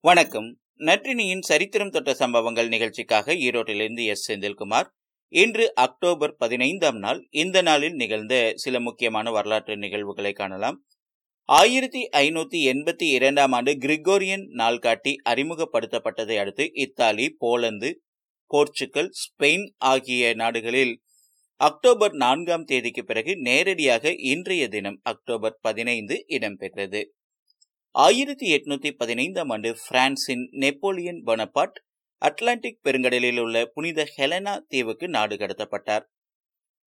வணக்கம். நற்றினியின் சரித்திரம் தொட்ட சம்பவங்கள் நிகழ்ச்சிக்காக ஈரோட்டிலிருந்து எஸ். செந்தில்குமார். இன்று அக்டோபர் பதினைந்தாம் நாள் இந்த நாளில் நிகழ்ந்த சில முக்கியமான வரலாற்று நிகழ்வுகளை காணலாம். ஆயிரத்தி ஐநூத்தி எண்பத்தி இரண்டாம் ஆண்டு கிரிகோரியன் நாள்காட்டி அறிமுகப்படுத்தப்பட்டதை அடுத்து இத்தாலி போலந்து போர்ச்சுகல் ஸ்பெயின் ஆகிய நாடுகளில் அக்டோபர் நான்காம் தேதிக்கு பிறகு நேரடியாக இன்றைய தினம் அக்டோபர் பதினைந்து இடம்பெற்றது. ஆயிரத்தி எட்நூத்தி பதினைந்தாம் ஆண்டு பிரான்சின் நெப்போலியன் பனபாட் அட்லாண்டிக் பெருங்கடலில் உள்ள புனித ஹெலனா தீவுக்கு நாடு கடத்தப்பட்டார்.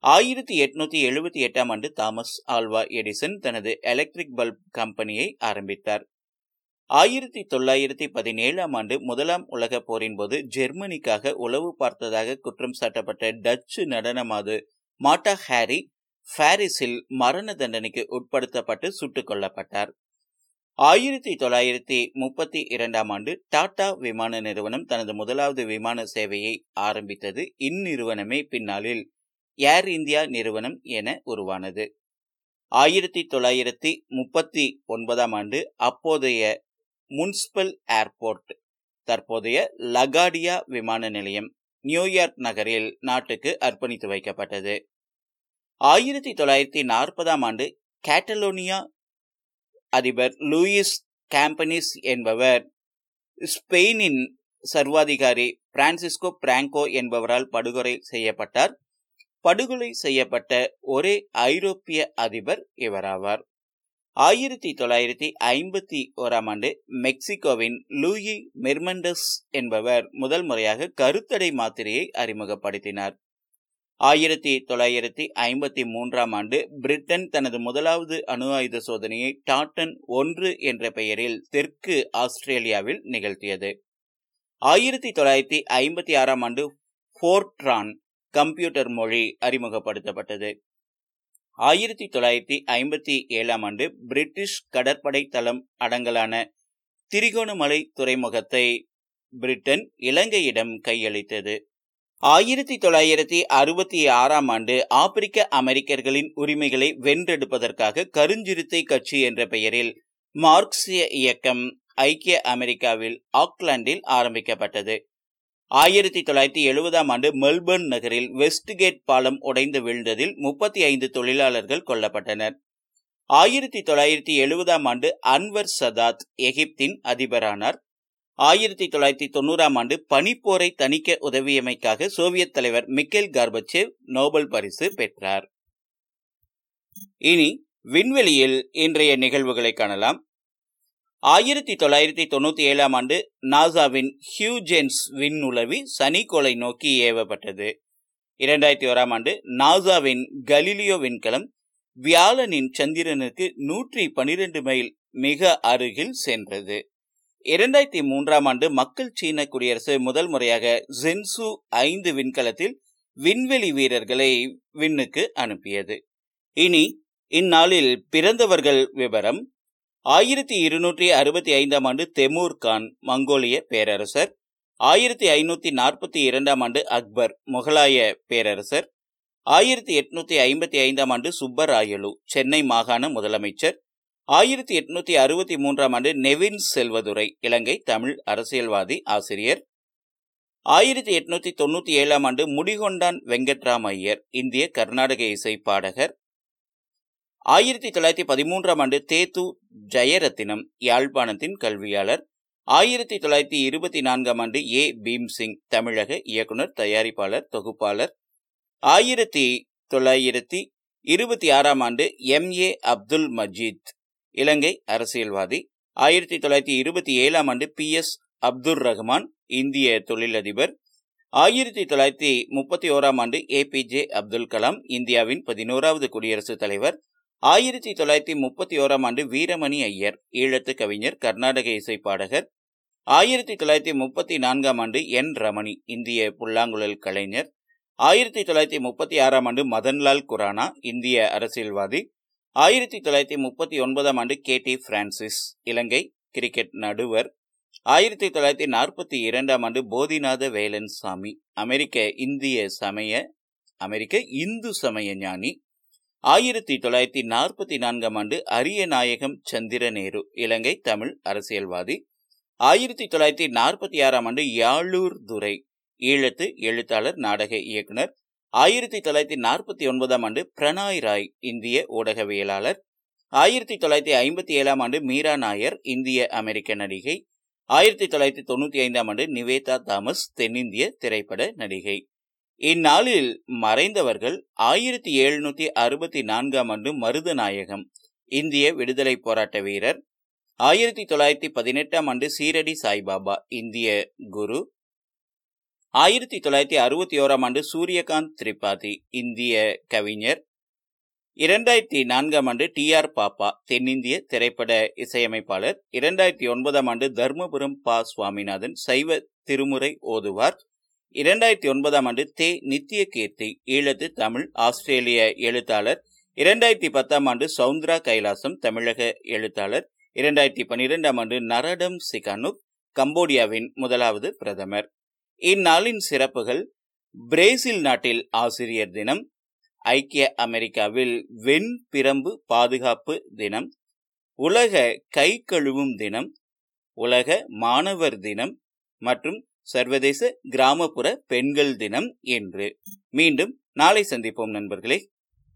ஆயிரத்தி எட்நூத்தி எழுபத்தி எட்டாம் ஆண்டு தாமஸ் ஆல்வா எடிசன் தனது எலக்ட்ரிக் பல்ப் கம்பெனியை ஆரம்பித்தார். ஆயிரத்தி தொள்ளாயிரத்தி பதினேழாம் ஆண்டு முதலாம் உலக போரின் போது ஜெர்மனிக்காக உளவு பார்த்ததாக குற்றம் சாட்டப்பட்ட டச்சு நடனமாது மாட்டா ஹாரி பாரிஸில் மரண தண்டனைக்கு உட்படுத்தப்பட்டு சுட்டுக் கொல்லப்பட்டார். ஆயிரத்தி தொள்ளாயிரத்தி முப்பத்தி இரண்டாம் ஆண்டு டாடா விமான நிறுவனம் தனது முதலாவது விமான சேவையை ஆரம்பித்தது இந்நிறுவனமே பின்னாளில் ஏர் இந்தியா நிறுவனம் என உருவானது. ஆயிரத்தி தொள்ளாயிரத்தி முப்பத்தி ஒன்பதாம் ஆண்டு அப்போதைய முன்சிபல் ஏர்போர்ட் தற்போதைய லகாடியா விமான நிலையம் நியூயார்க் நகரில் நாட்டுக்கு அர்ப்பணித்து வைக்கப்பட்டது. ஆயிரத்தி தொள்ளாயிரத்தி நாற்பதாம் ஆண்டு கேட்டலோனியா அதிபர் லூயிஸ் கேம்பனிஸ் என்பவர் ஸ்பெயினின் சர்வாதிகாரி பிரான்சிஸ்கோ பிராங்கோ என்பவரால் படுகொலை செய்யப்பட்டார். படுகொலை செய்யப்பட்ட ஒரே ஐரோப்பிய அதிபர் இவராவார். ஆயிரத்தி தொள்ளாயிரத்தி ஐம்பத்தி ஓராம் ஆண்டு மெக்சிகோவின் லூயி மெர்மெண்டஸ் என்பவர் முதல் முறையாக கருத்தடை மாத்திரையை அறிமுகப்படுத்தினார். ஆயிரத்தி தொள்ளாயிரத்தி ஐம்பத்தி மூன்றாம் ஆண்டு பிரிட்டன் தனது முதலாவது அணு ஆயுத சோதனையை டாட்டன் ஒன்று என்ற பெயரில் தெற்கு ஆஸ்திரேலியாவில் நிகழ்த்தியது. ஆயிரத்தி தொள்ளாயிரத்தி ஐம்பத்தி ஆறாம் ஆண்டு ஃபோர்ட்ரான் கம்ப்யூட்டர் மொழி அறிமுகப்படுத்தப்பட்டது. ஆயிரத்தி தொள்ளாயிரத்தி ஐம்பத்தி ஏழாம் ஆண்டு பிரிட்டிஷ் கடற்படை தளம் அடங்கலான திரிகோணமலை துறைமுகத்தை பிரிட்டன் இலங்கையிடம் கையளித்தது. ஆயிரத்தி தொள்ளாயிரத்தி அறுபத்தி ஆறாம் ஆண்டு ஆப்பிரிக்க அமெரிக்கர்களின் உரிமைகளை வென்றெடுப்பதற்காக கருஞ்சிறுத்தை கட்சி என்ற பெயரில் மார்க்சிய இயக்கம் ஐக்கிய அமெரிக்காவில் ஆக்லாண்டில் ஆரம்பிக்கப்பட்டது. ஆயிரத்தி தொள்ளாயிரத்தி எழுபதாம் ஆண்டு மெல்பர்ன் நகரில் வெஸ்ட்கேட் பாலம் உடைந்து வீழ்ந்ததில் முப்பத்தி ஐந்து தொழிலாளர்கள் கொல்லப்பட்டனர். ஆயிரத்தி தொள்ளாயிரத்தி எழுபதாம் ஆண்டு அன்வர் சதாத் எகிப்தின் அதிபரானார். ஆயிரத்தி தொள்ளாயிரத்தி தொண்ணூறாம் ஆண்டு பனிப்போரை தணிக்க உதவியமைக்காக சோவியத் தலைவர் மிக்கேல் கார்பச்சேவ் நோபல் பரிசு பெற்றார். இனி விண்வெளியில் இன்றைய நிகழ்வுகளை காணலாம். ஆயிரத்தி தொள்ளாயிரத்தி தொண்ணூத்தி ஏழாம் ஆண்டு நாசாவின் ஹியூஜென்ஸ் விண்ணுளவி சனிக்கோளை நோக்கி ஏவப்பட்டது. இரண்டாயிரத்தி ஓராம் ஆண்டு நாசாவின் கலிலியோ விண்கலம் வியாழனின் சந்திரனுக்கு நூற்றி பனிரெண்டு மைல் மிக அருகில் சென்றது. இரண்டாயிரத்தி மூன்றாம் ஆண்டு மக்கள் சீன குடியரசு முதல் முறையாக ஜென்சு ஐந்து விண்கலத்தில் விண்வெளி வீரர்களை விண்ணுக்கு அனுப்பியது. இனி இந்நாளில் பிறந்தவர்கள் விவரம். ஆயிரத்தி இருநூற்றி அறுபத்தி ஐந்தாம் ஆண்டு தெமூர் கான் மங்கோலிய பேரரசர். ஆயிரத்தி ஐநூத்தி நாற்பத்தி இரண்டாம் ஆண்டு அக்பர் முகலாய பேரரசர். ஆயிரத்தி எட்நூத்தி ஐம்பத்தி ஐந்தாம் ஆண்டு சுப்பராயலு சென்னை மாகாண முதலமைச்சர். ஆயிரத்தி எட்நூத்தி அறுபத்தி மூன்றாம் ஆண்டு நெவின் செல்வதுரை இலங்கை தமிழ் அரசியல்வாதி ஆசிரியர். ஆயிரத்தி எட்நூத்தி தொண்ணூத்தி ஏழாம் ஆண்டு முடிகொண்டான் வெங்கட்ராம் ஐயர் இந்திய கர்நாடக இசை பாடகர். ஆயிரத்தி தொள்ளாயிரத்தி பதிமூன்றாம் ஆண்டு தேத்து ஜெயரத்தினம் யாழ்ப்பாணத்தின் கல்வியாளர். ஆயிரத்தி தொள்ளாயிரத்தி இருபத்தி நான்காம் ஆண்டு ஏ. பீம்சிங் தமிழக இயக்குனர் தயாரிப்பாளர் தொகுப்பாளர். ஆயிரத்தி தொள்ளாயிரத்தி இருபத்தி ஆறாம் ஆண்டு எம். ஏ. அப்துல் மஜீத் இலங்கை அரசியல்வாதி. ஆயிரத்தி தொள்ளாயிரத்தி இருபத்தி ஏழாம் ஆண்டு பி எஸ் அப்துல் ரஹ்மான் இந்திய தொழிலதிபர். ஆயிரத்தி தொள்ளாயிரத்தி முப்பத்தி ஓராம் ஆண்டு A P J Abdul Kalam இந்தியாவின் பதினோராவது குடியரசுத் தலைவர். ஆயிரத்தி தொள்ளாயிரத்தி முப்பத்தி ஓராம் ஆண்டு வீரமணி ஐயர் ஈழத்து கவிஞர் கர்நாடக இசை பாடகர். ஆயிரத்தி தொள்ளாயிரத்தி முப்பத்தி நான்காம் ஆண்டு என் ரமணி இந்திய புல்லாங்குழல் கலைஞர். ஆயிரத்தி தொள்ளாயிரத்தி முப்பத்தி ஆறாம் ஆண்டு மதன்லால் குரானா இந்திய அரசியல்வாதி. ஆயிரத்தி தொள்ளாயிரத்தி முப்பத்தி ஒன்பதாம் ஆண்டு K T Francis Ilangai cricket நடுவர். ஆயிரத்தி தொள்ளாயிரத்தி நாற்பத்தி இரண்டாம் ஆண்டு போதிநாத வேலன் சாமி அமெரிக்க இந்திய சமய அமெரிக்க இந்து சமய ஞானி. ஆயிரத்தி தொள்ளாயிரத்தி நாற்பத்தி நான்காம் ஆண்டு அரிய நாயகம் சந்திர நேரு இலங்கை தமிழ் அரசியல்வாதி. ஆயிரத்தி தொள்ளாயிரத்தி நாற்பத்தி ஆறாம் ஆண்டு யாழூர் துரை ஈழத்து எழுத்தாளர் நாடக இயக்குனர். ஆயிரத்தி தொள்ளாயிரத்தி நாற்பத்தி ஒன்பதாம் ஆண்டு பிரணாய் ராய் இந்திய ஊடகவியலாளர். ஆயிரத்தி தொள்ளாயிரத்தி ஐம்பத்தி ஏழாம் ஆண்டு மீரா நாயர் இந்திய அமெரிக்க நடிகை. ஆயிரத்தி தொள்ளாயிரத்தி தொண்ணூற்றி ஐந்தாம் ஆண்டு நிவேதா தாமஸ் தென்னிந்திய திரைப்பட நடிகை. இந்நாளில் மறைந்தவர்கள் ஆயிரத்தி எழுநூத்தி அறுபத்தி நான்காம் ஆண்டு மருதநாயகம் இந்திய விடுதலை போராட்ட வீரர். ஆயிரத்தி தொள்ளாயிரத்தி பதினெட்டாம் ஆண்டு சீரடி சாய்பாபா இந்திய குரு. ஆயிரத்தி தொள்ளாயிரத்தி அறுபத்தி ஓராம் ஆண்டு சூரியகாந்த் திரிபாதி இந்திய கவிஞர். இரண்டாயிரத்தி நான்காம் ஆண்டு டி ஆர் பாப்பா தென்னிந்திய திரைப்பட இசையமைப்பாளர். இரண்டாயிரத்தி ஒன்பதாம் ஆண்டு தர்மபுரம் பா சுவாமிநாதன் சைவ திருமுறை ஓதுவார். இரண்டாயிரத்தி ஒன்பதாம் ஆண்டு தே நித்திய கீர்த்தி ஈழத்து தமிழ் ஆஸ்திரேலிய எழுத்தாளர். இரண்டாயிரத்தி பத்தாம் ஆண்டு சவுந்தரா கைலாசம் தமிழக எழுத்தாளர். இரண்டாயிரத்தி பன்னிரெண்டாம் ஆண்டு நரடம் சிகானுக் கம்போடியாவின் முதலாவது பிரதமர். இந்நாளின் சிறப்புகள் பிரேசில் நாட்டில் ஆசிரியர் தினம் ஐக்கிய அமெரிக்காவில் வெண் பிரம்பு பாதுகாப்பு தினம் உலக கை கழுவும் தினம் உலக மாணவர் தினம் மற்றும் சர்வதேச கிராமப்புற பெண்கள் தினம் என்று மீண்டும் நாளை சந்திப்போம் நண்பர்களே.